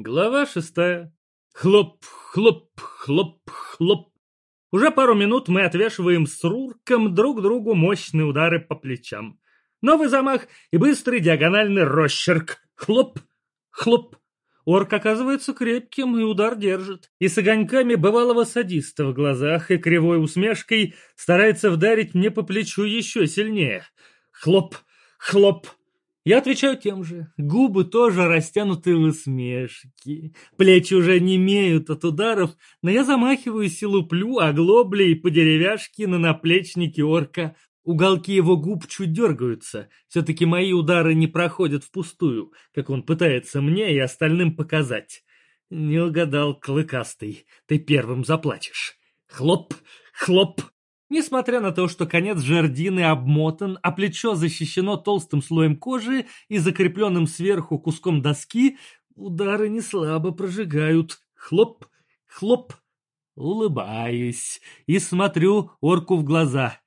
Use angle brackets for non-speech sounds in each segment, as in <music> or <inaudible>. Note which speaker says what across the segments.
Speaker 1: Глава шестая. Хлоп, хлоп, хлоп, хлоп. Уже пару минут мы отвешиваем с Рурком друг другу мощные удары по плечам. Новый замах и быстрый диагональный росчерк. Хлоп, хлоп. Орк оказывается крепким и удар держит. И с огоньками бывалого садиста в глазах и кривой усмешкой старается вдарить мне по плечу еще сильнее. Хлоп, хлоп, я отвечаю тем же. Губы тоже растянуты в усмешки. Плечи уже не имеют от ударов, но я замахиваюсь и луплю оглоблей по деревяшке на наплечнике орка. Уголки его губ чуть дергаются. Все-таки мои удары не проходят впустую, как он пытается мне и остальным показать. Не угадал, клыкастый. Ты первым заплачешь. Хлоп, хлоп. Несмотря на то, что конец жердины обмотан, а плечо защищено толстым слоем кожи и закрепленным сверху куском доски, удары не слабо прожигают. Хлоп, хлоп. Улыбаюсь и смотрю орку в глаза.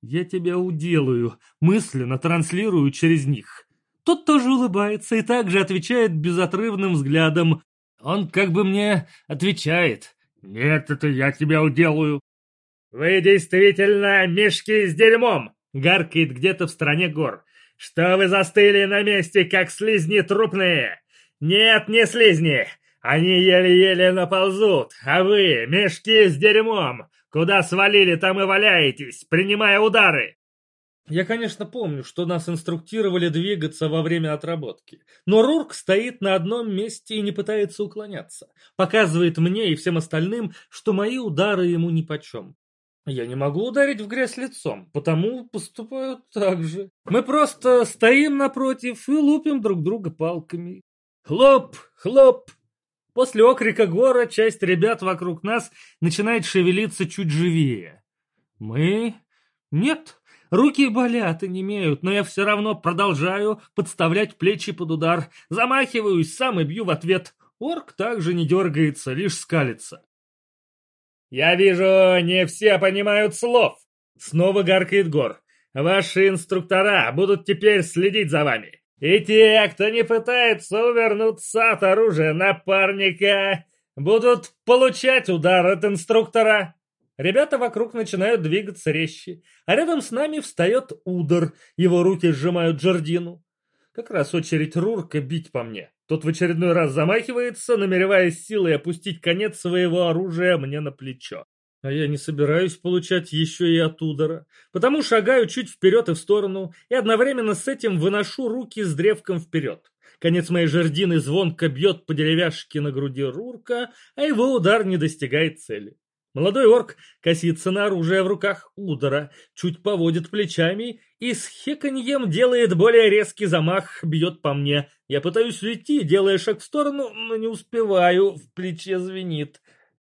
Speaker 1: Я тебя уделаю, мысленно транслирую через них. Тот тоже улыбается и также отвечает безотрывным взглядом. Он как бы мне отвечает. «Нет, это я тебя уделаю». «Вы действительно мешки с дерьмом!» — гаркает где-то в стороне гор. «Что вы застыли на месте, как слизни трупные? Нет, не слизни! Они еле-еле наползут, а вы, мешки с дерьмом, куда свалили, там и валяетесь, принимая удары!» Я, конечно, помню, что нас инструктировали двигаться во время отработки. Но Рурк стоит на одном месте и не пытается уклоняться. Показывает мне и всем остальным, что мои удары ему нипочем. Я не могу ударить в грязь лицом, потому поступаю так же. Мы просто стоим напротив и лупим друг друга палками. Хлоп, хлоп. После окрика гора часть ребят вокруг нас начинает шевелиться чуть живее. Мы? Нет. Руки болят и немеют, но я все равно продолжаю подставлять плечи под удар. Замахиваюсь, сам и бью в ответ. Орк также не дергается, лишь скалится. «Я вижу, не все понимают слов!» Снова гаркает Гор. «Ваши инструктора будут теперь следить за вами. И те, кто не пытается увернуться от оружия напарника, будут получать удар от инструктора». Ребята вокруг начинают двигаться резче, а рядом с нами встает Удар, его руки сжимают Джордину. Как раз очередь Рурка бить по мне. Тот в очередной раз замахивается, намереваясь силой опустить конец своего оружия мне на плечо. А я не собираюсь получать еще и от удара, потому шагаю чуть вперед и в сторону, и одновременно с этим выношу руки с древком вперед. Конец моей жердины звонко бьет по деревяшке на груди Рурка, а его удар не достигает цели. Молодой орк косится на оружие в руках удара, чуть поводит плечами и с хеканьем делает более резкий замах, бьет по мне. Я пытаюсь уйти, делая шаг в сторону, но не успеваю, в плече звенит.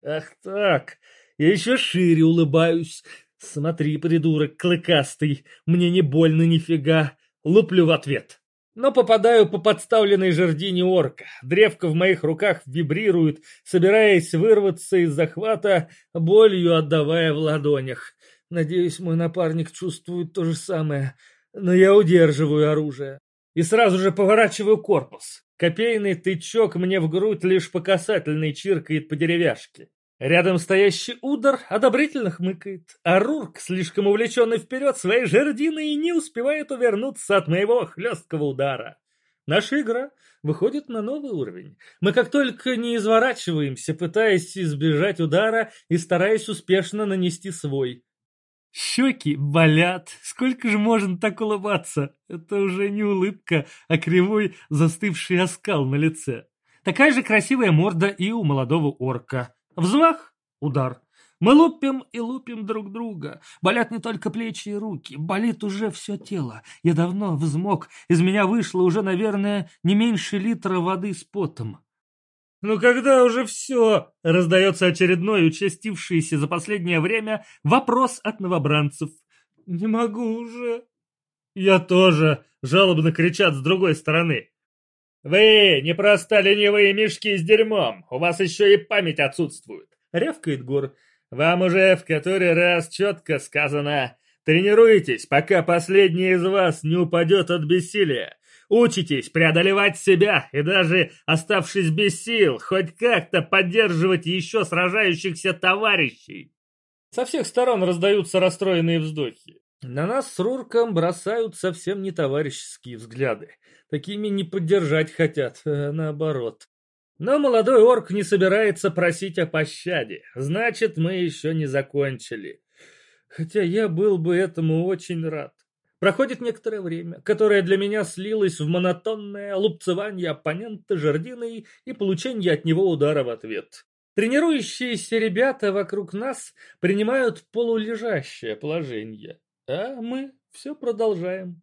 Speaker 1: Ах так, я еще шире улыбаюсь. Смотри, придурок клыкастый, мне не больно нифига. Луплю в ответ но попадаю по подставленной жердине орка. Древко в моих руках вибрирует, собираясь вырваться из захвата, болью отдавая в ладонях. Надеюсь, мой напарник чувствует то же самое, но я удерживаю оружие. И сразу же поворачиваю корпус. Копейный тычок мне в грудь лишь по касательной чиркает по деревяшке. Рядом стоящий удар одобрительно хмыкает, а Рурк, слишком увлеченный вперед своей жердиной, не успевает увернуться от моего хлесткого удара. Наша игра выходит на новый уровень. Мы как только не изворачиваемся, пытаясь избежать удара и стараясь успешно нанести свой. Щеки болят. Сколько же можно так улыбаться? Это уже не улыбка, а кривой застывший оскал на лице. Такая же красивая морда и у молодого орка. Взмах, удар. Мы лупим и лупим друг друга. Болят не только плечи и руки, болит уже все тело. Я давно взмок, из меня вышло уже, наверное, не меньше литра воды с потом. «Ну когда уже все?» — раздается очередной, участившийся за последнее время, вопрос от новобранцев. «Не могу уже». «Я тоже!» — жалобно кричат с другой стороны. «Вы не просто ленивые мешки с дерьмом, у вас еще и память отсутствует!» — рявкает Гор. «Вам уже в который раз четко сказано, тренируйтесь, пока последний из вас не упадет от бессилия. Учитесь преодолевать себя и даже, оставшись без сил, хоть как-то поддерживать еще сражающихся товарищей. Со всех сторон раздаются расстроенные вздохи. На нас с Рурком бросают совсем не товарищеские взгляды. Такими не поддержать хотят, а наоборот. Но молодой орк не собирается просить о пощаде. Значит, мы еще не закончили. Хотя я был бы этому очень рад. Проходит некоторое время, которое для меня слилось в монотонное лупцевание оппонента жердиной и получение от него удара в ответ. Тренирующиеся ребята вокруг нас принимают полулежащее положение, а мы все продолжаем.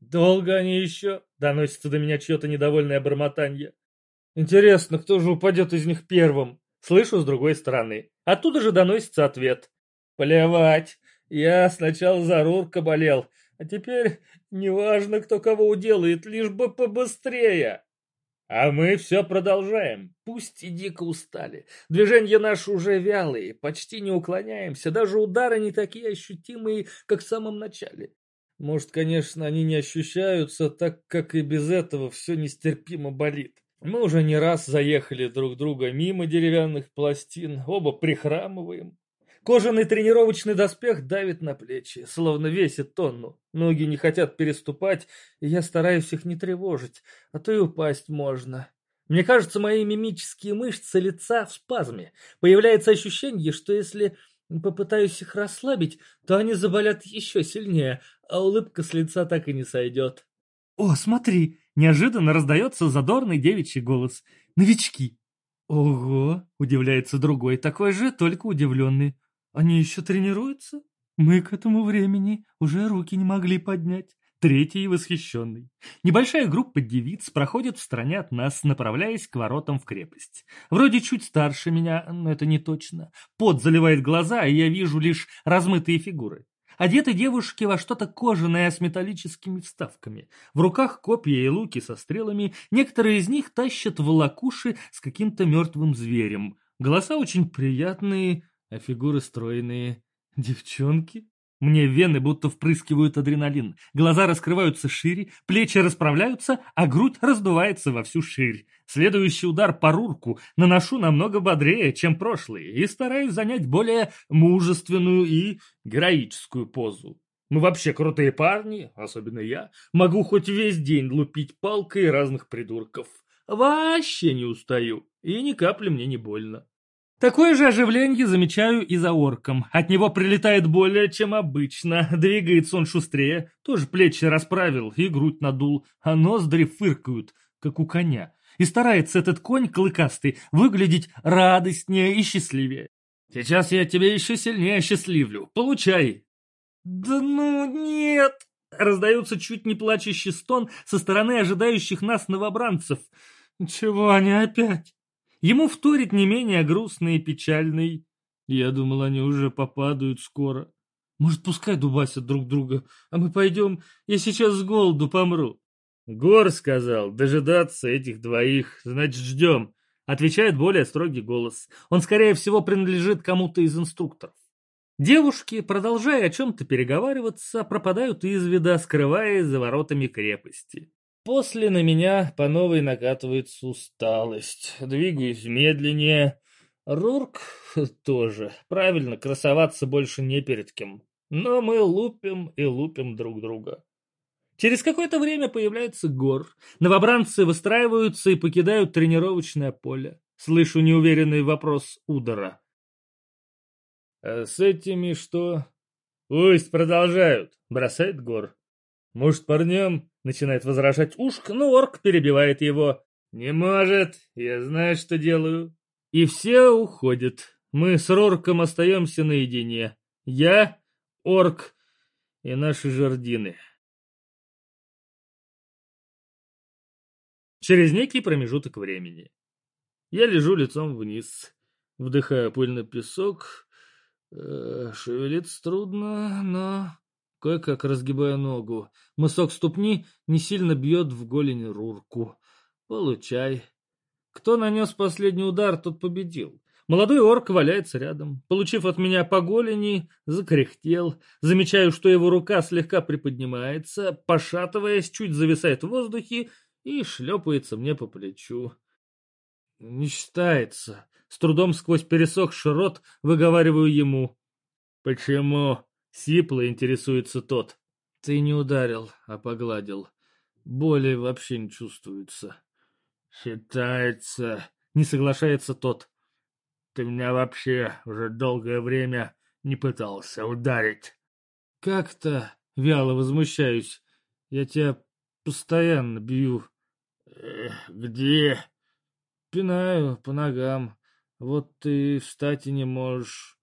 Speaker 1: «Долго они еще?» — доносится до меня чье-то недовольное бормотанье. «Интересно, кто же упадет из них первым?» Слышу с другой стороны. Оттуда же доносится ответ. «Плевать, я сначала за Рурка болел, а теперь неважно, кто кого уделает, лишь бы побыстрее. А мы все продолжаем, пусть и дико устали. Движения наши уже вялые, почти не уклоняемся, даже удары не такие ощутимые, как в самом начале. Может, конечно, они не ощущаются, так как и без этого все нестерпимо болит. Мы уже не раз заехали друг друга мимо деревянных пластин, оба прихрамываем. Кожаный тренировочный доспех давит на плечи, словно весит тонну. Ноги не хотят переступать, и я стараюсь их не тревожить, а то и упасть можно. Мне кажется, мои мимические мышцы лица в спазме. Появляется ощущение, что если попытаюсь их расслабить, то они заболят еще сильнее, а улыбка с лица так и не сойдет. «О, смотри!» — неожиданно раздается задорный девичий голос. «Новички!» «Ого!» — удивляется другой, такой же, только удивленный. Они еще тренируются? Мы к этому времени уже руки не могли поднять. Третий восхищенный. Небольшая группа девиц проходит в стороне от нас, направляясь к воротам в крепость. Вроде чуть старше меня, но это не точно. Пот заливает глаза, и я вижу лишь размытые фигуры. Одеты девушки во что-то кожаное с металлическими вставками. В руках копья и луки со стрелами. Некоторые из них тащат волокуши с каким-то мертвым зверем. Голоса очень приятные, а фигуры стройные. Девчонки? Мне вены будто впрыскивают адреналин. Глаза раскрываются шире, плечи расправляются, а грудь раздувается во всю ширь. Следующий удар по рурку наношу намного бодрее, чем прошлый, и стараюсь занять более мужественную и героическую позу. Мы вообще крутые парни, особенно я. Могу хоть весь день лупить палкой разных придурков. Вообще не устаю, и ни капли мне не больно. Такое же оживление замечаю и за орком. От него прилетает более, чем обычно. Двигается он шустрее, тоже плечи расправил и грудь надул, а ноздри фыркают, как у коня. И старается этот конь клыкастый выглядеть радостнее и счастливее. Сейчас я тебе еще сильнее счастливлю. Получай. Да ну нет! Раздается чуть не плачущий стон со стороны ожидающих нас новобранцев. Чего они опять? Ему вторит не менее грустный и печальный. Я думал, они уже попадают скоро. Может, пускай дубасят друг друга, а мы пойдем, я сейчас с голоду помру. Гор сказал, дожидаться этих двоих, значит, ждем. Отвечает более строгий голос. Он, скорее всего, принадлежит кому-то из инструкторов. Девушки, продолжая о чем-то переговариваться, пропадают из вида, скрываясь за воротами крепости. После на меня по новой накатывается усталость. Двигаюсь медленнее. Рурк <laughs> тоже. Правильно, красоваться больше не перед кем. Но мы лупим и лупим друг друга. Через какое-то время появляется гор. Новобранцы выстраиваются и покидают тренировочное поле. Слышу неуверенный вопрос Удара. «А с этими что?» «Пусть продолжают», — бросает Гор. «Может, парням Начинает возражать Ушк, но орк перебивает его. «Не может, я знаю, что делаю». И все уходят. Мы с Рорком остаемся наедине. Я, орк и наши жердины. Через некий промежуток времени. Я лежу лицом вниз, вдыхаю пыльный песок. Э, шевелиться трудно, но Кое-как разгибая ногу. Мысок ступни не сильно бьет в голень Рурку. Получай. Кто нанес последний удар, тот победил. Молодой орк валяется рядом. Получив от меня по голени, закряхтел. Замечаю, что его рука слегка приподнимается, пошатываясь, чуть зависает в воздухе и шлепается мне по плечу. Не считается. С трудом сквозь пересохший рот выговариваю ему. «Почему?» — сипло интересуется тот. «Ты не ударил, а погладил. Боли вообще не чувствуется».
Speaker 2: «Считается...»
Speaker 1: — не соглашается тот.
Speaker 2: «Ты меня вообще уже долгое время не пытался ударить».
Speaker 1: «Как-то...» — вяло возмущаюсь. «Я тебя постоянно бью».
Speaker 2: «Где?»
Speaker 1: «Пинаю по ногам. Вот ты встать и не можешь».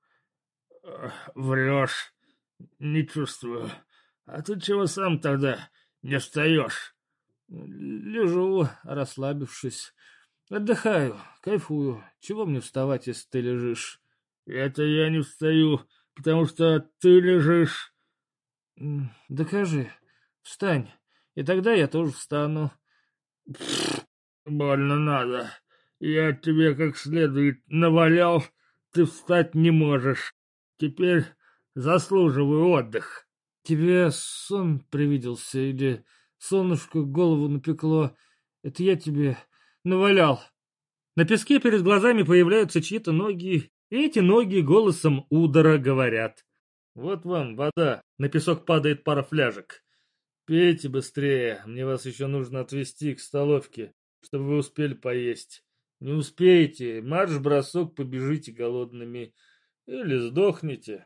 Speaker 2: «Врешь. Не чувствую. А ты чего сам тогда не встаешь?»
Speaker 1: «Лежу, расслабившись. Отдыхаю, кайфую. Чего мне вставать, если ты лежишь?»
Speaker 2: «Это я не встаю, потому что ты лежишь».
Speaker 1: «Докажи. Встань, и тогда я тоже встану».
Speaker 2: «Больно надо. Я тебе как следует навалял, ты встать не можешь. Теперь заслуживаю отдых».
Speaker 1: «Тебе сон привиделся или солнышко голову напекло? Это я тебе навалял». На песке перед глазами появляются чьи-то ноги, и эти ноги голосом удара говорят. «Вот вам вода, на песок падает пара фляжек. Пейте быстрее, мне вас еще нужно отвезти к столовке, чтобы вы успели поесть. Не успеете, марш-бросок побежите голодными или сдохнете».